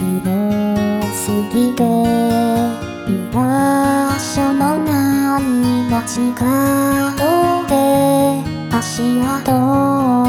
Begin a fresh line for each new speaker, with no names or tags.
白すぎて居場所もない街角で足跡を